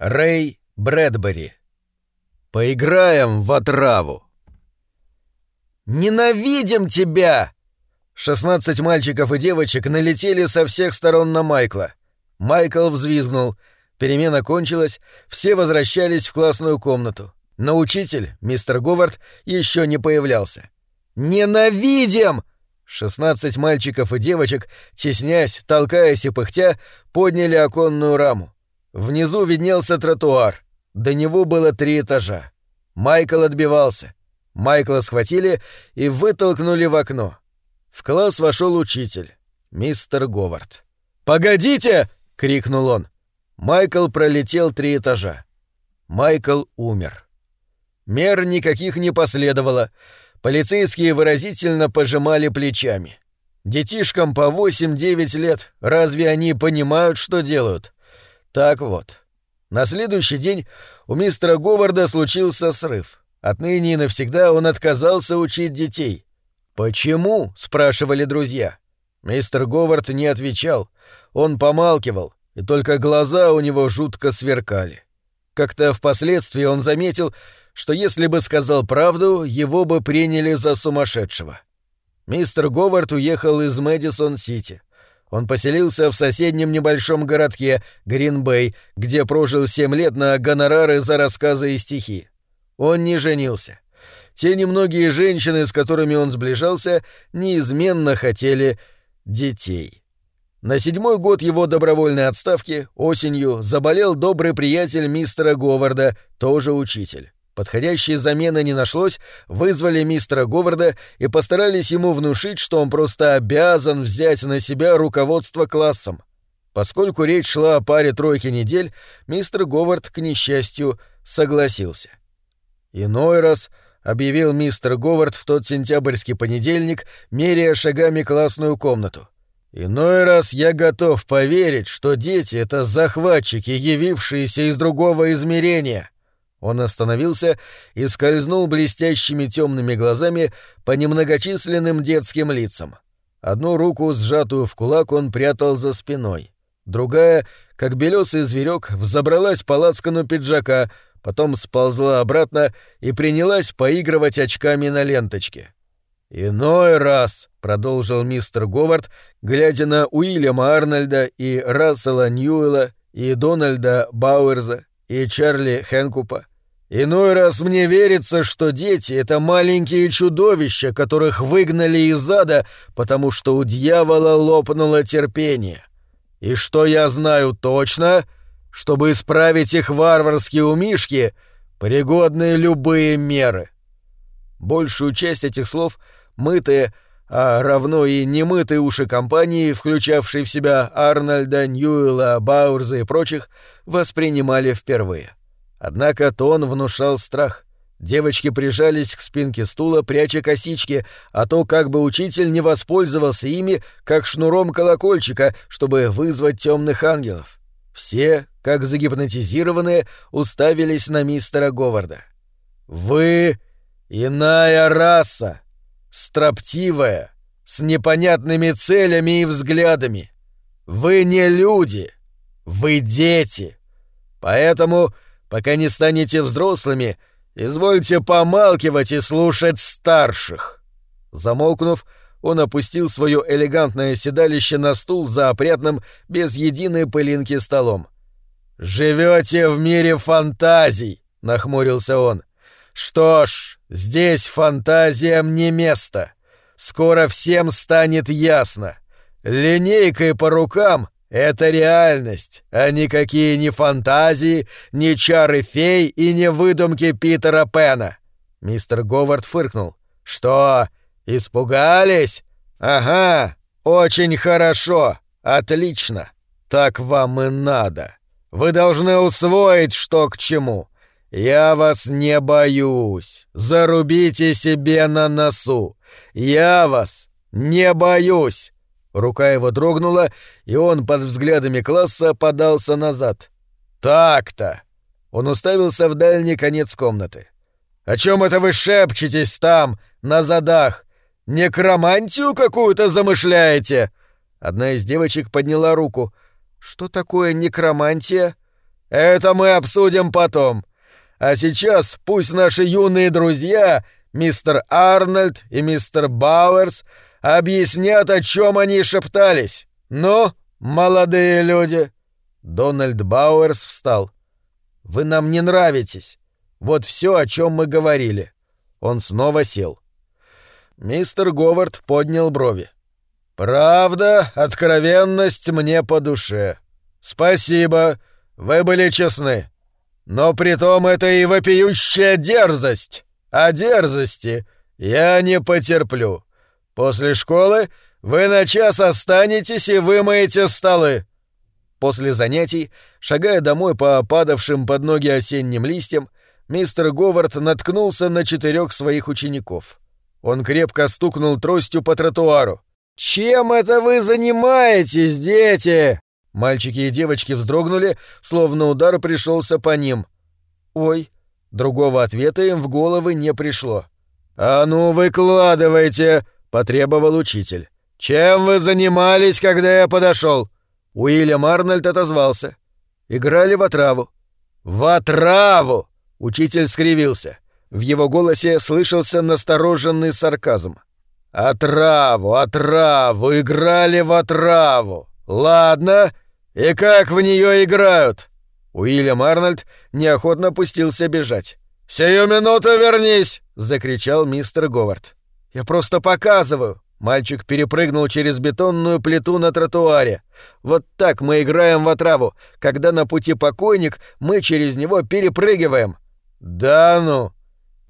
Рэй Брэдбери. Поиграем в отраву. «Ненавидим тебя!» Шестнадцать мальчиков и девочек налетели со всех сторон на Майкла. Майкл взвизгнул. Перемена кончилась, все возвращались в классную комнату. Но учитель, мистер Говард, еще не появлялся. «Ненавидим!» Шестнадцать мальчиков и девочек, теснясь, толкаясь и пыхтя, подняли оконную раму. Внизу виднелся тротуар. До него было три этажа. Майкл отбивался. Майкла схватили и вытолкнули в окно. В класс вошел учитель, мистер Говард. «Погодите!» — крикнул он. Майкл пролетел три этажа. Майкл умер. Мер никаких не последовало. Полицейские выразительно пожимали плечами. Детишкам по 8-9 лет, разве они понимают, что делают? Так вот. На следующий день у мистера Говарда случился срыв. Отныне и навсегда он отказался учить детей. «Почему?» — спрашивали друзья. Мистер Говард не отвечал. Он помалкивал, и только глаза у него жутко сверкали. Как-то впоследствии он заметил, что если бы сказал правду, его бы приняли за сумасшедшего. Мистер Говард уехал из Мэдисон-Сити. Он поселился в соседнем небольшом городке Грин-Бэй, где прожил семь лет на гонорары за рассказы и стихи. Он не женился. Те немногие женщины, с которыми он сближался, неизменно хотели детей. На седьмой год его добровольной отставки, осенью, заболел добрый приятель мистера Говарда, тоже учитель. Подходящей замены не нашлось, вызвали мистера Говарда и постарались ему внушить, что он просто обязан взять на себя руководство классом. Поскольку речь шла о паре тройки недель, мистер Говард, к несчастью, согласился. Иной раз, объявил мистер Говард в тот сентябрьский понедельник, меряя шагами классную комнату. Иной раз я готов поверить, что дети — это захватчики, явившиеся из другого измерения. Он остановился и скользнул блестящими темными глазами по немногочисленным детским лицам. Одну руку, сжатую в кулак, он прятал за спиной. Другая, как белесый зверек, взобралась по лацкану пиджака, потом сползла обратно и принялась поигрывать очками на ленточке. «Иной раз», — продолжил мистер Говард, глядя на Уильяма Арнольда и Рассела Ньюэлла и Дональда Бауэрза и Чарли Хэнкупа, Иной раз мне верится, что дети — это маленькие чудовища, которых выгнали из ада, потому что у дьявола лопнуло терпение. И что я знаю точно, чтобы исправить их варварские умишки, пригодны любые меры. Большую часть этих слов мытые, а равно и немытые уши компании, включавшей в себя Арнольда, Ньюэлла, Баурза и прочих, воспринимали впервые. Однако тон внушал страх. Девочки прижались к спинке стула, пряча косички, а то как бы учитель не воспользовался ими, как шнуром колокольчика, чтобы вызвать темных ангелов. Все, как загипнотизированные, уставились на мистера Говарда. «Вы иная раса, строптивая, с непонятными целями и взглядами. Вы не люди, вы дети. Поэтому Пока не станете взрослыми, извольте помалкивать и слушать старших. Замолкнув, он опустил свое элегантное седалище на стул за опрятным, без единой пылинки столом. «Живете в мире фантазий», — нахмурился он. «Что ж, здесь фантазиям не место. Скоро всем станет ясно. Линейкой по рукам это реальность, а никакие не фантазии, не чары фей и не выдумки Питера Пена. Мистер Говард фыркнул. Что, испугались? Ага, очень хорошо, отлично. Так вам и надо. Вы должны усвоить, что к чему. Я вас не боюсь. Зарубите себе на носу. Я вас не боюсь. Рука его дрогнула, и он под взглядами класса подался назад. «Так-то!» Он уставился в дальний конец комнаты. «О чем это вы шепчетесь там, на задах? Некромантию какую-то замышляете?» Одна из девочек подняла руку. «Что такое некромантия?» Это мы обсудим потом. А сейчас пусть наши юные друзья, мистер Арнольд и мистер Бауэрс, объяснят, о чем они шептались. Ну, молодые люди. Дональд Бауэрс встал. Вы нам не нравитесь. Вот все, о чем мы говорили. Он снова сел. Мистер Говард поднял брови. Правда, откровенность мне по душе. Спасибо, вы были честны. Но при том это и вопиющая дерзость. А дерзости я не потерплю. После школы вы на час останетесь и вымоете столы. После занятий, шагая домой по падавшим под ноги осенним листьям, мистер Говард наткнулся на четырех своих учеников. Он крепко стукнул тростью по тротуару. «Чем это вы занимаетесь, дети?» Мальчики и девочки вздрогнули, словно удар пришелся по ним. «Ой!» Другого ответа им в головы не пришло. «А ну, выкладывайте!» — потребовал учитель. «Чем вы занимались, когда я подошел? Уильям Арнольд отозвался. «Играли в отраву». «В отраву!» — учитель скривился. В его голосе слышался настороженный сарказм. «Отраву, отраву, играли в отраву! Ладно, и как в нее играют?» Уильям Арнольд неохотно пустился бежать. «Сию минуту вернись!» — закричал мистер Говард. «Я просто показываю!» Мальчик перепрыгнул через бетонную плиту на тротуаре. «Вот так мы играем в отраву. Когда на пути покойник, мы через него перепрыгиваем». «Да ну!»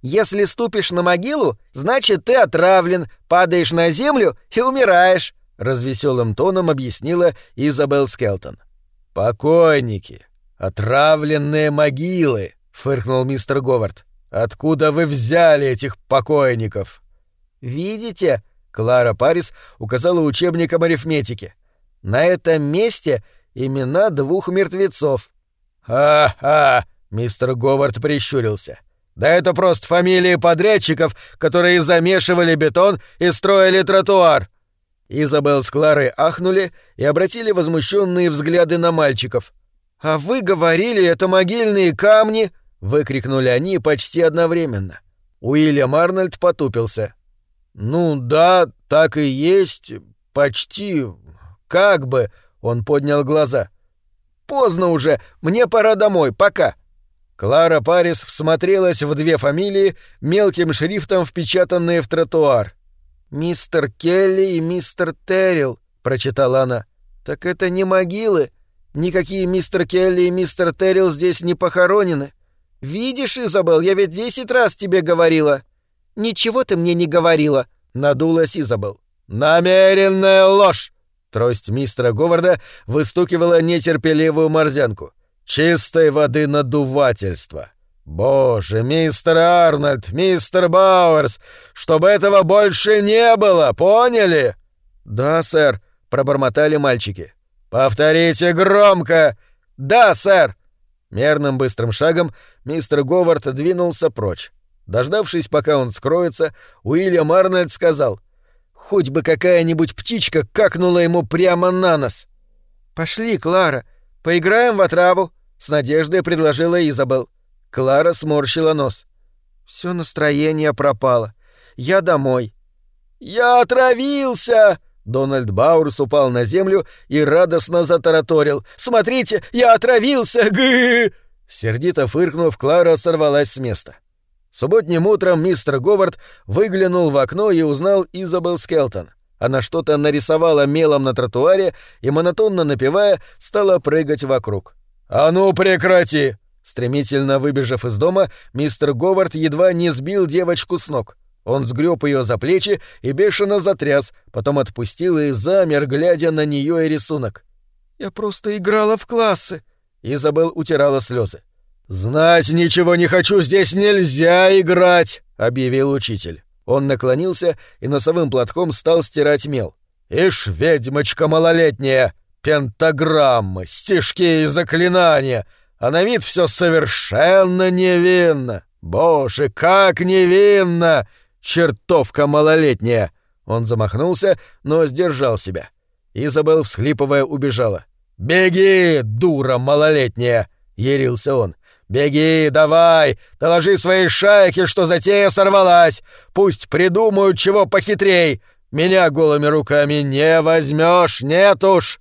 Если ступишь на могилу, значит, ты отравлен, падаешь на землю и умираешь», — развеселым тоном объяснила Изабел Скелтон. «Покойники, отравленные могилы», — фыркнул мистер Говард. «Откуда вы взяли этих покойников?» «Видите?» — Клара Парис указала учебником арифметики. «На этом месте имена двух мертвецов». «Ха-ха!» — мистер Говард прищурился. — да это просто фамилии подрядчиков, которые замешивали бетон и строили тротуар. Изабелл с Кларой ахнули и обратили возмущенные взгляды на мальчиков. «А вы говорили, это могильные камни!» — выкрикнули они почти одновременно. Уильям Арнольд потупился. «Ну да, так и есть. Почти. Как бы...» — он поднял глаза. «Поздно уже. Мне пора домой. Пока». Клара Парис всмотрелась в две фамилии, мелким шрифтом впечатанные в тротуар. «Мистер Келли и мистер Террил», — прочитала она. «Так это не могилы. Никакие мистер Келли и мистер Террил здесь не похоронены. Видишь, Изабел, я ведь десять раз тебе говорила». «Ничего ты мне не говорила», — надулась Изабел. «Намеренная ложь!» Трость мистера Говарда выстукивала нетерпеливую морзянку. Чистой воды надувательство. Боже, мистер Арнольд, мистер Бауэрс, чтобы этого больше не было, поняли? Да, сэр, пробормотали мальчики. Повторите громко. Да, сэр. Мерным быстрым шагом мистер Говард двинулся прочь. Дождавшись, пока он скроется, Уильям Арнольд сказал: "Хоть бы какая-нибудь птичка какнула ему прямо на нос". Пошли, Клара, поиграем в отраву. С надеждой предложила Изабел. Клара сморщила нос. Все настроение пропало. Я домой. Я отравился! Дональд Баурс упал на землю и радостно затараторил. «Смотрите, я отравился! Гы!» Сердито фыркнув, Клара сорвалась с места. Субботним утром мистер Говард выглянул в окно и узнал Изабел Скелтон. Она что-то нарисовала мелом на тротуаре и, монотонно напевая, стала прыгать вокруг. «А ну прекрати!» Стремительно выбежав из дома, мистер Говард едва не сбил девочку с ног. Он сгреб ее за плечи и бешено затряс, потом отпустил и замер, глядя на нее и рисунок. «Я просто играла в классы!» Изабел утирала слезы. «Знать ничего не хочу, здесь нельзя играть!» — объявил учитель. Он наклонился и носовым платком стал стирать мел. «Ишь, ведьмочка малолетняя! пентаграммы, стишки и заклинания, а на вид все совершенно невинно. Боже, как невинно! Чертовка малолетняя!» Он замахнулся, но сдержал себя. Изабел, всхлипывая, убежала. «Беги, дура малолетняя!» ярился он. «Беги, давай! Доложи своей шайке, что затея сорвалась! Пусть придумают чего похитрей! Меня голыми руками не возьмешь, нет уж!»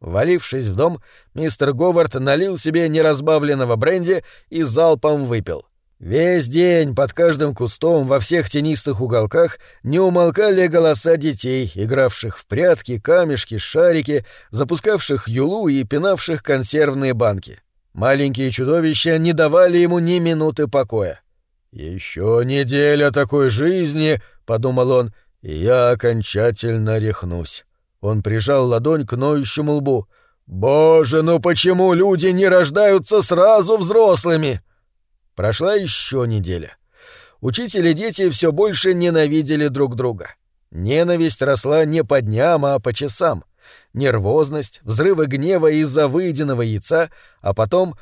Валившись в дом, мистер Говард налил себе неразбавленного бренди и залпом выпил. Весь день под каждым кустом во всех тенистых уголках не умолкали голоса детей, игравших в прятки, камешки, шарики, запускавших юлу и пинавших консервные банки. Маленькие чудовища не давали ему ни минуты покоя. «Еще неделя такой жизни», — подумал он, — «и я окончательно рехнусь». Он прижал ладонь к ноющему лбу. «Боже, ну почему люди не рождаются сразу взрослыми?» Прошла еще неделя. Учитель и дети все больше ненавидели друг друга. Ненависть росла не по дням, а по часам. Нервозность, взрывы гнева из-за выеденного яйца, а потом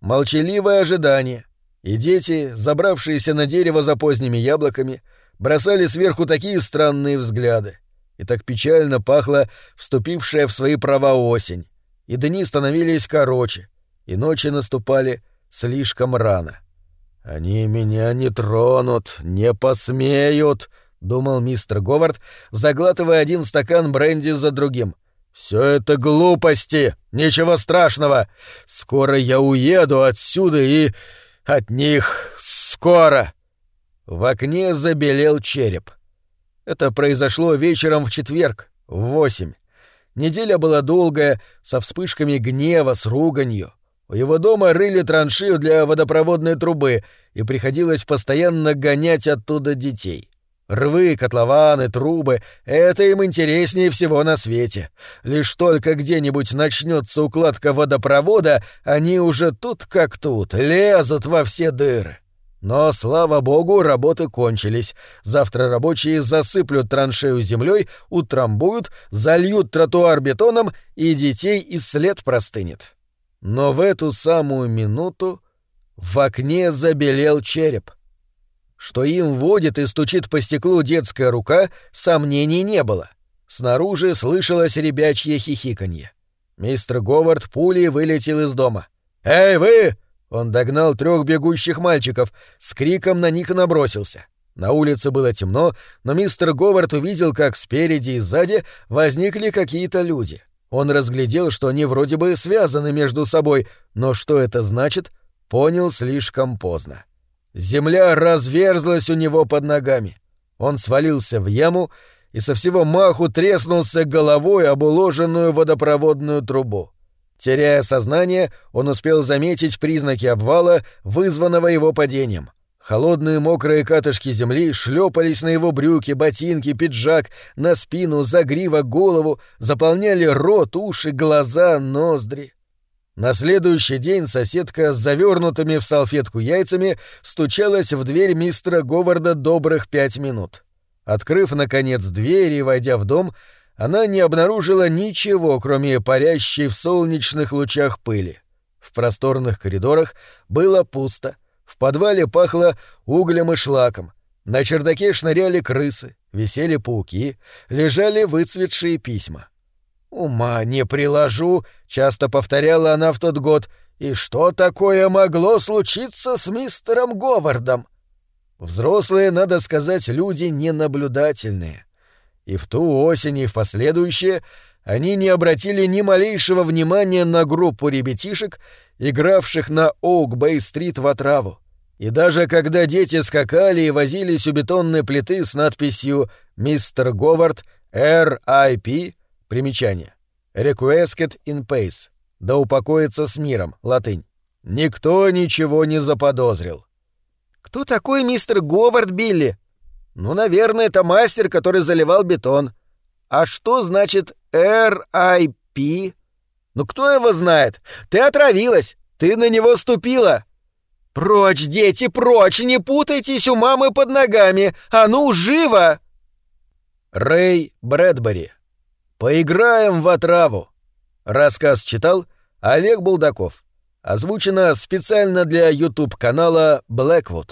молчаливое ожидание. И дети, забравшиеся на дерево за поздними яблоками, бросали сверху такие странные взгляды. И так печально пахла вступившая в свои права осень. И дни становились короче, и ночи наступали слишком рано. «Они меня не тронут, не посмеют», — думал мистер Говард, заглатывая один стакан бренди за другим. «Все это глупости, ничего страшного. Скоро я уеду отсюда и... от них... скоро!» В окне забелел череп. Это произошло вечером в четверг, в восемь. Неделя была долгая, со вспышками гнева, с руганью. У его дома рыли траншею для водопроводной трубы, и приходилось постоянно гонять оттуда детей. Рвы, котлованы, трубы — это им интереснее всего на свете. Лишь только где-нибудь начнется укладка водопровода, они уже тут как тут, лезут во все дыры. Но, слава богу, работы кончились. Завтра рабочие засыплют траншею землей, утрамбуют, зальют тротуар бетоном, и детей и след простынет. Но в эту самую минуту в окне забелел череп. Что им водит и стучит по стеклу детская рука, сомнений не было. Снаружи слышалось ребячье хихиканье. Мистер Говард пулей вылетел из дома. «Эй, вы!» Он догнал трех бегущих мальчиков, с криком на них набросился. На улице было темно, но мистер Говард увидел, как спереди и сзади возникли какие-то люди — он разглядел, что они вроде бы связаны между собой, но что это значит, понял слишком поздно. Земля разверзлась у него под ногами. Он свалился в яму и со всего маху треснулся головой об уложенную водопроводную трубу. Теряя сознание, он успел заметить признаки обвала, вызванного его падением. Холодные мокрые катышки земли шлепались на его брюки, ботинки, пиджак, на спину, загривок, голову, заполняли рот, уши, глаза, ноздри. На следующий день соседка с завернутыми в салфетку яйцами стучалась в дверь мистера Говарда добрых пять минут. Открыв, наконец, дверь и войдя в дом, она не обнаружила ничего, кроме парящей в солнечных лучах пыли. В просторных коридорах было пусто — в подвале пахло углем и шлаком. На чердаке шныряли крысы, висели пауки, лежали выцветшие письма. «Ума не приложу», — часто повторяла она в тот год, «и что такое могло случиться с мистером Говардом?» Взрослые, надо сказать, люди ненаблюдательные. И в ту осень, и в последующие они не обратили ни малейшего внимания на группу ребятишек, игравших на Оук-Бэй-стрит в отраву. И даже когда дети скакали и возились у бетонной плиты с надписью «Мистер Говард, R.I.P.» примечание «Requested in Pace» «Да упокоится с миром» латынь. Никто ничего не заподозрил. «Кто такой мистер Говард, Билли?» «Ну, наверное, это мастер, который заливал бетон». «А что значит R.I.P.?» «Ну, кто его знает? Ты отравилась! Ты на него ступила!» «Прочь, дети, прочь! Не путайтесь у мамы под ногами! А ну, живо!» Рэй Брэдбери. «Поиграем в отраву». Рассказ читал Олег Булдаков. Озвучено специально для YouTube-канала Blackwood.